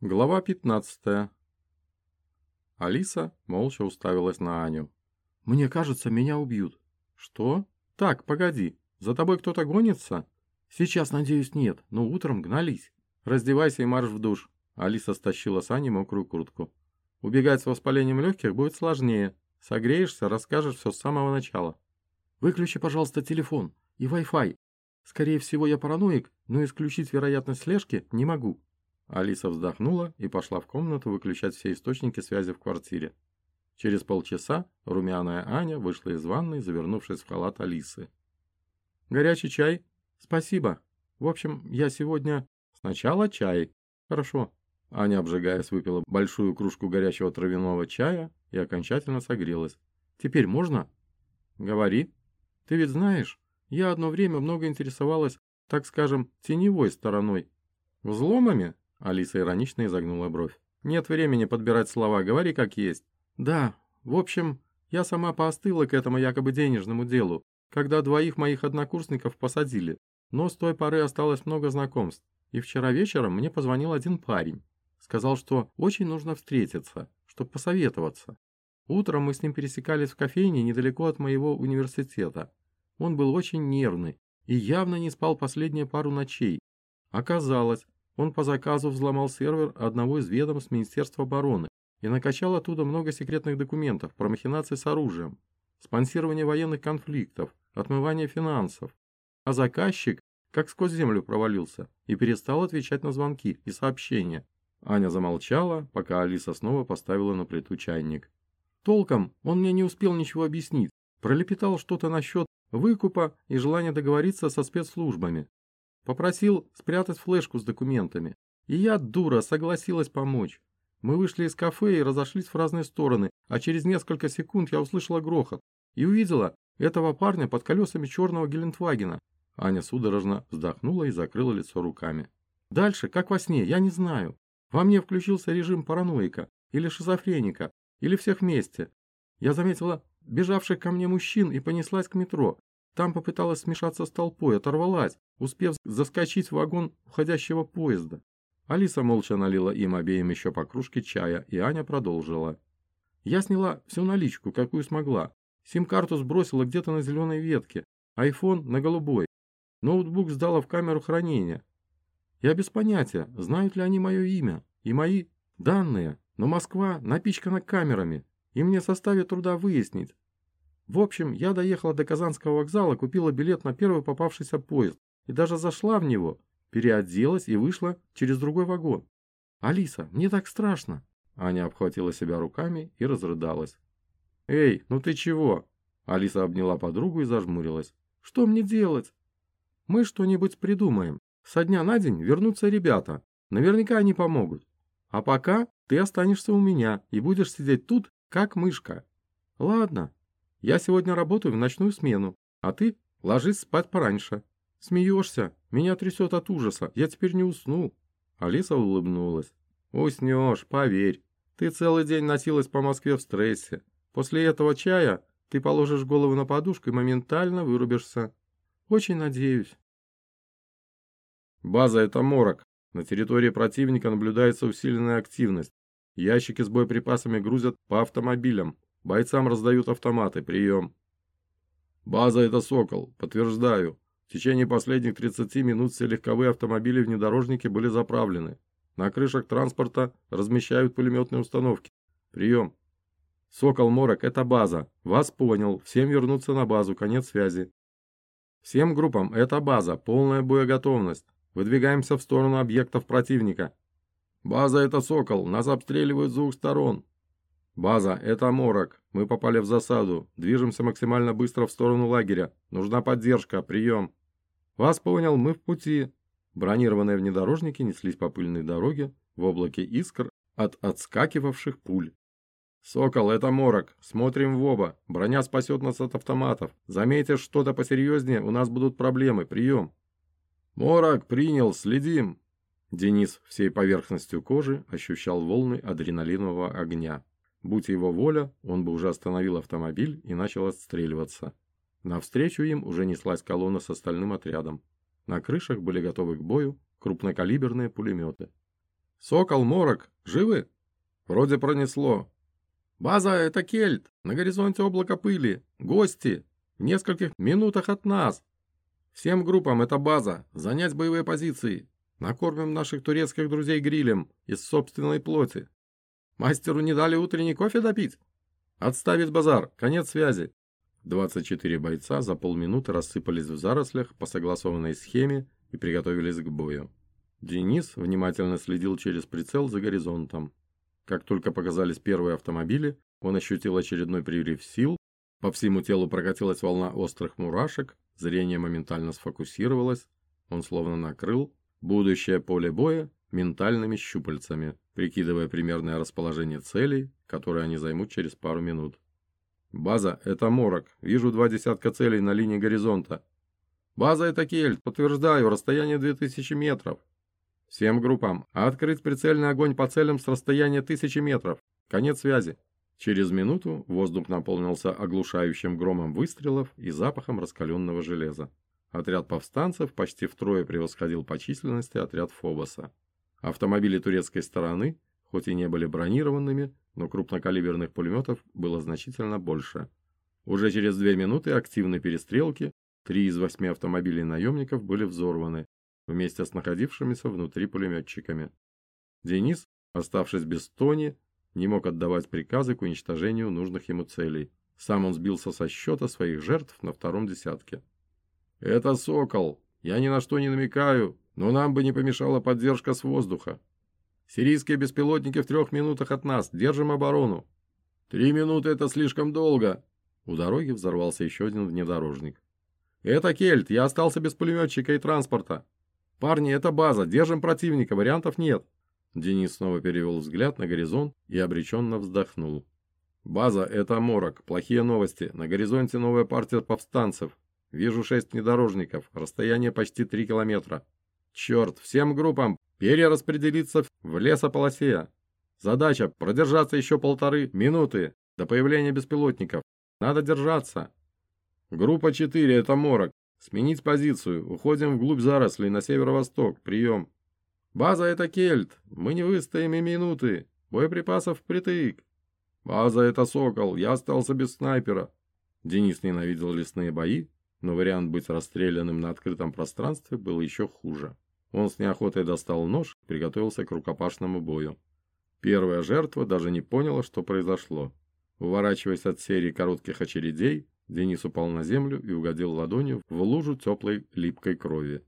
Глава 15. Алиса молча уставилась на Аню. «Мне кажется, меня убьют». «Что? Так, погоди. За тобой кто-то гонится?» «Сейчас, надеюсь, нет, но утром гнались». «Раздевайся и марш в душ». Алиса стащила с Ани мокрую куртку. «Убегать с воспалением легких будет сложнее. Согреешься, расскажешь все с самого начала». «Выключи, пожалуйста, телефон и Wi-Fi. Скорее всего, я параноик, но исключить вероятность слежки не могу». Алиса вздохнула и пошла в комнату выключать все источники связи в квартире. Через полчаса румяная Аня вышла из ванной, завернувшись в халат Алисы. «Горячий чай? Спасибо. В общем, я сегодня...» «Сначала чай. Хорошо». Аня, обжигаясь, выпила большую кружку горячего травяного чая и окончательно согрелась. «Теперь можно?» «Говори. Ты ведь знаешь, я одно время много интересовалась, так скажем, теневой стороной. Взломами?» Алиса иронично изогнула бровь. «Нет времени подбирать слова, говори как есть». «Да, в общем, я сама поостыла к этому якобы денежному делу, когда двоих моих однокурсников посадили, но с той поры осталось много знакомств. И вчера вечером мне позвонил один парень. Сказал, что очень нужно встретиться, чтобы посоветоваться. Утром мы с ним пересекались в кофейне недалеко от моего университета. Он был очень нервный и явно не спал последние пару ночей. Оказалось, он по заказу взломал сервер одного из ведомств Министерства обороны и накачал оттуда много секретных документов про махинации с оружием, спонсирование военных конфликтов, отмывание финансов. А заказчик как сквозь землю провалился и перестал отвечать на звонки и сообщения. Аня замолчала, пока Алиса снова поставила на плиту чайник. Толком он мне не успел ничего объяснить, пролепетал что-то насчет выкупа и желания договориться со спецслужбами. Попросил спрятать флешку с документами. И я, дура, согласилась помочь. Мы вышли из кафе и разошлись в разные стороны, а через несколько секунд я услышала грохот и увидела этого парня под колесами черного Гелендвагена. Аня судорожно вздохнула и закрыла лицо руками. Дальше, как во сне, я не знаю. Во мне включился режим параноика, или шизофреника, или всех вместе. Я заметила бежавших ко мне мужчин и понеслась к метро. Там попыталась смешаться с толпой, оторвалась, успев заскочить в вагон уходящего поезда. Алиса молча налила им обеим еще по кружке чая, и Аня продолжила. Я сняла всю наличку, какую смогла. Сим-карту сбросила где-то на зеленой ветке, айфон на голубой. Ноутбук сдала в камеру хранения. Я без понятия, знают ли они мое имя и мои данные, но Москва напичкана камерами, и мне составит труда выяснить, в общем, я доехала до Казанского вокзала, купила билет на первый попавшийся поезд и даже зашла в него, переоделась и вышла через другой вагон. «Алиса, мне так страшно!» Аня обхватила себя руками и разрыдалась. «Эй, ну ты чего?» Алиса обняла подругу и зажмурилась. «Что мне делать?» «Мы что-нибудь придумаем. Со дня на день вернутся ребята. Наверняка они помогут. А пока ты останешься у меня и будешь сидеть тут, как мышка. Ладно, я сегодня работаю в ночную смену, а ты ложись спать пораньше. Смеешься? Меня трясет от ужаса. Я теперь не усну. Алиса улыбнулась. Уснешь, поверь. Ты целый день носилась по Москве в стрессе. После этого чая ты положишь голову на подушку и моментально вырубишься. Очень надеюсь. База – это морок. На территории противника наблюдается усиленная активность. Ящики с боеприпасами грузят по автомобилям. Бойцам раздают автоматы. Прием. База это «Сокол». Подтверждаю. В течение последних 30 минут все легковые автомобили-внедорожники были заправлены. На крышах транспорта размещают пулеметные установки. Прием. Сокол Морок, это база. Вас понял. Всем вернуться на базу. Конец связи. Всем группам, это база. Полная боеготовность. Выдвигаемся в сторону объектов противника. База это Сокол. Нас обстреливают с двух сторон. «База, это Морок. Мы попали в засаду. Движемся максимально быстро в сторону лагеря. Нужна поддержка. Прием». «Вас понял, мы в пути». Бронированные внедорожники неслись по пыльной дороге в облаке искр от отскакивавших пуль. «Сокол, это Морок. Смотрим в оба. Броня спасет нас от автоматов. Заметишь что-то посерьезнее, у нас будут проблемы. Прием». «Морок, принял. Следим». Денис всей поверхностью кожи ощущал волны адреналинового огня. Будь его воля, он бы уже остановил автомобиль и начал отстреливаться. Навстречу им уже неслась колонна с остальным отрядом. На крышах были готовы к бою крупнокалиберные пулеметы. Сокол, Морок, живы? Вроде пронесло. База — это Кельт. На горизонте облако пыли. Гости. В нескольких минутах от нас. Всем группам это база. Занять боевые позиции. Накормим наших турецких друзей грилем из собственной плоти. Мастеру не дали утренний кофе допить? Отставить базар. Конец связи. 24 бойца за полминуты рассыпались в зарослях по согласованной схеме и приготовились к бою. Денис внимательно следил через прицел за горизонтом. Как только показались первые автомобили, он ощутил очередной прилив сил, по всему телу прокатилась волна острых мурашек, зрение моментально сфокусировалось, он словно накрыл будущее поле боя ментальными щупальцами, прикидывая примерное расположение целей, которые они займут через пару минут. «База, это Морок. Вижу два десятка целей на линии горизонта». «База, это Кельт. Подтверждаю, расстояние 2000 метров». Всем группам открыть прицельный огонь по целям с расстояния тысячи метров. Конец связи. Через минуту воздух наполнился оглушающим громом выстрелов и запахом раскаленного железа. Отряд повстанцев почти втрое превосходил по численности отряд Фобоса. Автомобили турецкой стороны, хоть и не были бронированными, но крупнокалиберных пулеметов было значительно больше. Уже через две минуты активной перестрелки три из восьми автомобилей наемников были взорваны, вместе с находившимися внутри пулеметчиками. Денис, оставшись без Тони, не мог отдавать приказы к уничтожению нужных ему целей. Сам он сбился со счета своих жертв на втором десятке. «Это Сокол. Я ни на что не намекаю, но нам бы не помешала поддержка с воздуха. Сирийские беспилотники в трех минутах от нас. Держим оборону». «Три минуты — это слишком долго». У дороги взорвался еще один внедорожник. «Это Кельт. Я остался без пулеметчика и транспорта. «Парни, это база, держим противника, вариантов нет». Денис снова перевел взгляд на горизонт и обреченно вздохнул. «База, это Морок. Плохие новости. На горизонте новая партия повстанцев. Вижу шесть внедорожников. Расстояние почти три километра. Черт, всем группам перераспределиться в лесополосе. Задача – продержаться еще полторы минуты до появления беспилотников. Надо держаться. Группа 4 – это Морок. Сменить позицию. Уходим вглубь зарослей на северо-восток. Прием. База это Кельт. Мы не выстоим и минуты. Боеприпасов впритык. База это Сокол. Я остался без снайпера. Денис ненавидел лесные бои, но вариант быть расстрелянным на открытом пространстве был еще хуже. Он с неохотой достал нож и приготовился к рукопашному бою. Первая жертва даже не поняла, что произошло. Уворачиваясь от серии коротких очередей, Денис упал на землю и угодил ладонью в лужу теплой липкой крови.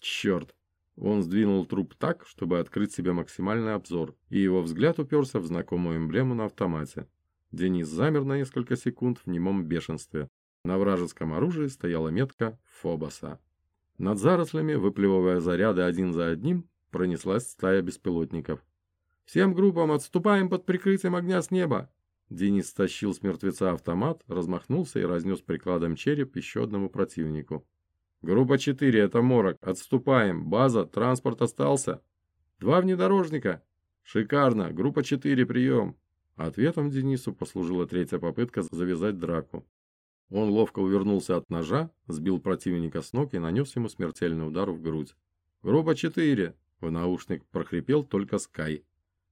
Черт! Он сдвинул труп так, чтобы открыть себе максимальный обзор, и его взгляд уперся в знакомую эмблему на автомате. Денис замер на несколько секунд в немом бешенстве. На вражеском оружии стояла метка Фобоса. Над зарослями, выплевывая заряды один за одним, пронеслась стая беспилотников. «Всем группам отступаем под прикрытием огня с неба! Денис стащил с мертвеца автомат, размахнулся и разнес прикладом череп еще одному противнику. «Группа 4, это Морок. Отступаем. База, транспорт остался. Два внедорожника. Шикарно. Группа 4, прием». Ответом Денису послужила третья попытка завязать драку. Он ловко увернулся от ножа, сбил противника с ног и нанес ему смертельный удар в грудь. «Группа 4!» В наушник прохрипел только Скай.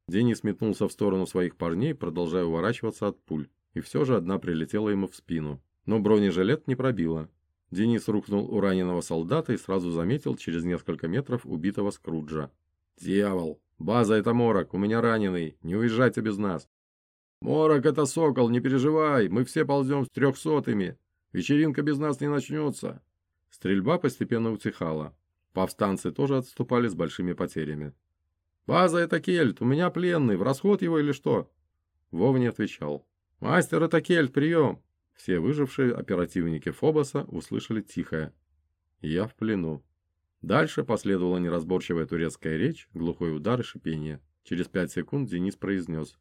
Денис метнулся в сторону своих парней, продолжая уворачиваться от пуль. И все же одна прилетела ему в спину. Но бронежилет не пробила. Денис рухнул у раненого солдата и сразу заметил через несколько метров убитого Скруджа. «Дьявол! База это Морок, у меня раненый, не уезжайте без нас!» «Морок это Сокол, не переживай, мы все ползем с трехсотыми, вечеринка без нас не начнется!» Стрельба постепенно утихала. Повстанцы тоже отступали с большими потерями. «База — это Кельт, у меня пленный, в расход его или что?» Вова не отвечал. «Мастер — это Кельт, прием!» Все выжившие оперативники Фобоса услышали тихое. «Я в плену». Дальше последовала неразборчивая турецкая речь, глухой удар и шипение. Через пять секунд Денис произнес.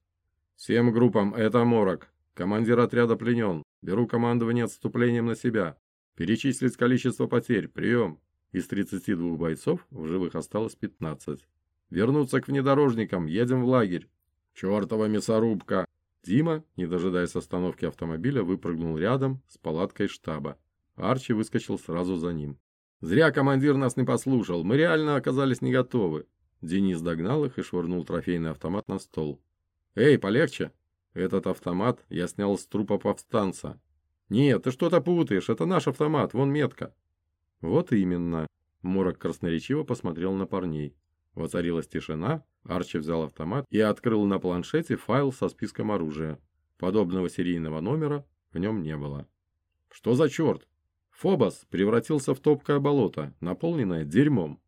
«Всем группам, это Морок. Командир отряда пленен. Беру командование отступлением на себя. Перечислить количество потерь. Прием». Из 32 бойцов в живых осталось 15. Вернуться к внедорожникам, едем в лагерь. Чертова мясорубка. Дима, не дожидаясь остановки автомобиля, выпрыгнул рядом с палаткой штаба. Арчи выскочил сразу за ним. Зря командир нас не послушал, мы реально оказались не готовы. Денис догнал их и швырнул трофейный автомат на стол. «Эй, полегче! Этот автомат я снял с трупа повстанца. Нет, ты что-то путаешь, это наш автомат, вон метка». «Вот именно». Морок красноречиво посмотрел на парней. Воцарилась тишина, Арчи взял автомат и открыл на планшете файл со списком оружия. Подобного серийного номера в нем не было. «Что за черт?» Фобос превратился в топкое болото, наполненное дерьмом.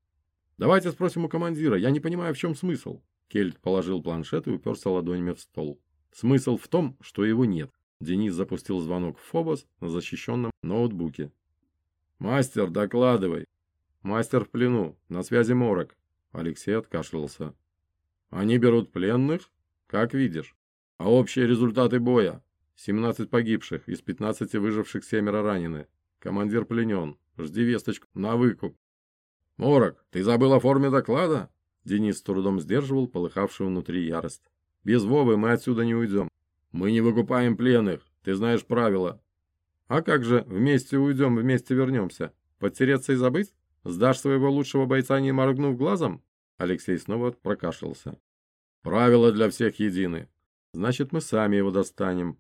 «Давайте спросим у командира, я не понимаю, в чем смысл». Кельт положил планшет и уперся ладонями в стол. Смысл в том, что его нет. Денис запустил звонок в Фобос на защищенном ноутбуке. «Мастер, докладывай!» «Мастер в плену, на связи Морок». Алексей откашлялся. «Они берут пленных? Как видишь. А общие результаты боя? 17 погибших, из 15 выживших семеро ранены. Командир пленен. Жди весточку на выкуп. Морок, ты забыл о форме доклада? Денис с трудом сдерживал полыхавшую внутри ярость. Без Вовы мы отсюда не уйдем. Мы не выкупаем пленных, ты знаешь правила. А как же, вместе уйдем, вместе вернемся. Подтереться и забыть? Сдашь своего лучшего бойца, не моргнув глазом? Алексей снова прокашлялся. Правила для всех едины. Значит, мы сами его достанем.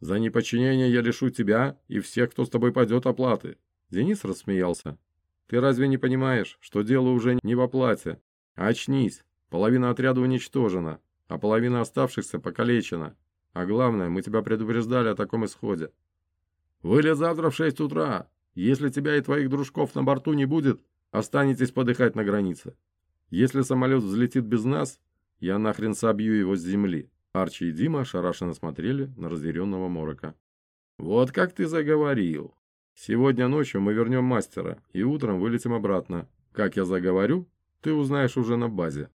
За неподчинение я лишу тебя и всех, кто с тобой пойдет оплаты. Денис рассмеялся. Ты разве не понимаешь, что дело уже не в оплате? Очнись, половина отряда уничтожена, а половина оставшихся покалечена. А главное, мы тебя предупреждали о таком исходе. Вылет завтра в шесть утра. Если тебя и твоих дружков на борту не будет, останетесь подыхать на границе. Если самолет взлетит без нас, я нахрен собью его с земли. Арчи и Дима ошарашенно смотрели на разъяренного Морока. «Вот как ты заговорил. Сегодня ночью мы вернем мастера и утром вылетим обратно. Как я заговорю, ты узнаешь уже на базе».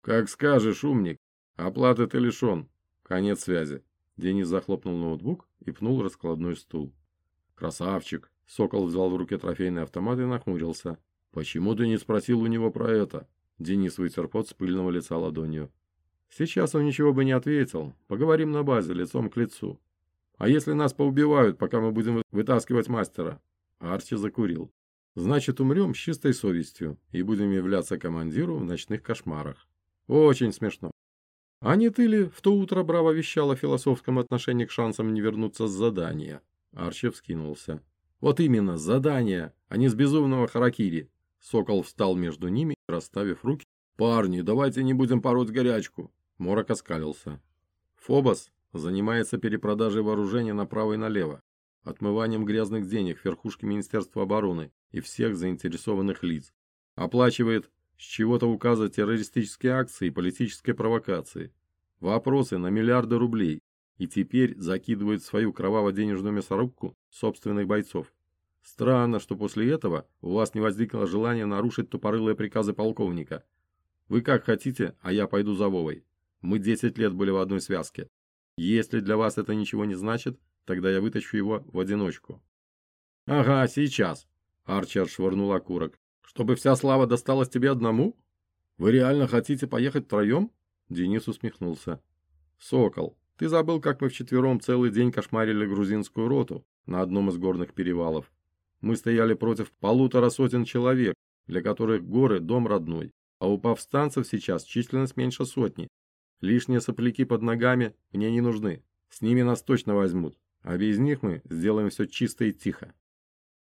«Как скажешь, умник. Оплаты ты лишен. Конец связи». Денис захлопнул ноутбук и пнул раскладной стул. «Красавчик!» Сокол взял в руки трофейный автомат и нахмурился. «Почему ты не спросил у него про это?» Денис вытер пот с пыльного лица ладонью. Сейчас он ничего бы не ответил. Поговорим на базе, лицом к лицу. А если нас поубивают, пока мы будем вытаскивать мастера? Арчи закурил. Значит, умрем с чистой совестью и будем являться командиру в ночных кошмарах. Очень смешно. А не ты ли в то утро браво вещал о философском отношении к шансам не вернуться с задания? Арчи вскинулся. Вот именно, задание, а не с безумного харакири. Сокол встал между ними, расставив руки. «Парни, давайте не будем пороть горячку. Морок оскалился. Фобос занимается перепродажей вооружения направо и налево, отмыванием грязных денег верхушки Министерства обороны и всех заинтересованных лиц. Оплачивает с чего-то указа террористические акции и политические провокации. Вопросы на миллиарды рублей. И теперь закидывает в свою кроваво-денежную мясорубку собственных бойцов. Странно, что после этого у вас не возникло желания нарушить тупорылые приказы полковника. Вы как хотите, а я пойду за Вовой. Мы 10 лет были в одной связке. Если для вас это ничего не значит, тогда я вытащу его в одиночку. Ага, сейчас. Арчи отшвырнул окурок. Чтобы вся слава досталась тебе одному? Вы реально хотите поехать втроем? Денис усмехнулся. Сокол, ты забыл, как мы вчетвером целый день кошмарили грузинскую роту на одном из горных перевалов. Мы стояли против полутора сотен человек, для которых горы – дом родной, а у повстанцев сейчас численность меньше сотни. Лишние сопляки под ногами мне не нужны. С ними нас точно возьмут. А без них мы сделаем все чисто и тихо.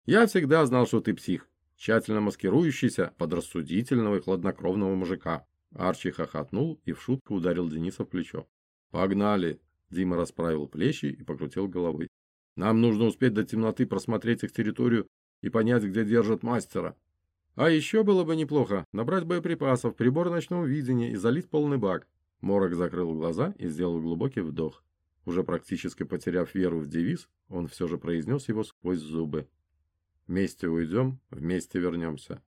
Я всегда знал, что ты псих, тщательно маскирующийся под рассудительного и хладнокровного мужика. Арчи хохотнул и в шутку ударил Дениса в плечо. «Погнали!» Дима расправил плечи и покрутил головой. «Нам нужно успеть до темноты просмотреть их территорию и понять, где держат мастера. А еще было бы неплохо набрать боеприпасов, прибор ночного видения и залить полный бак. Морок закрыл глаза и сделал глубокий вдох. Уже практически потеряв веру в девиз, он все же произнес его сквозь зубы. «Вместе уйдем, вместе вернемся».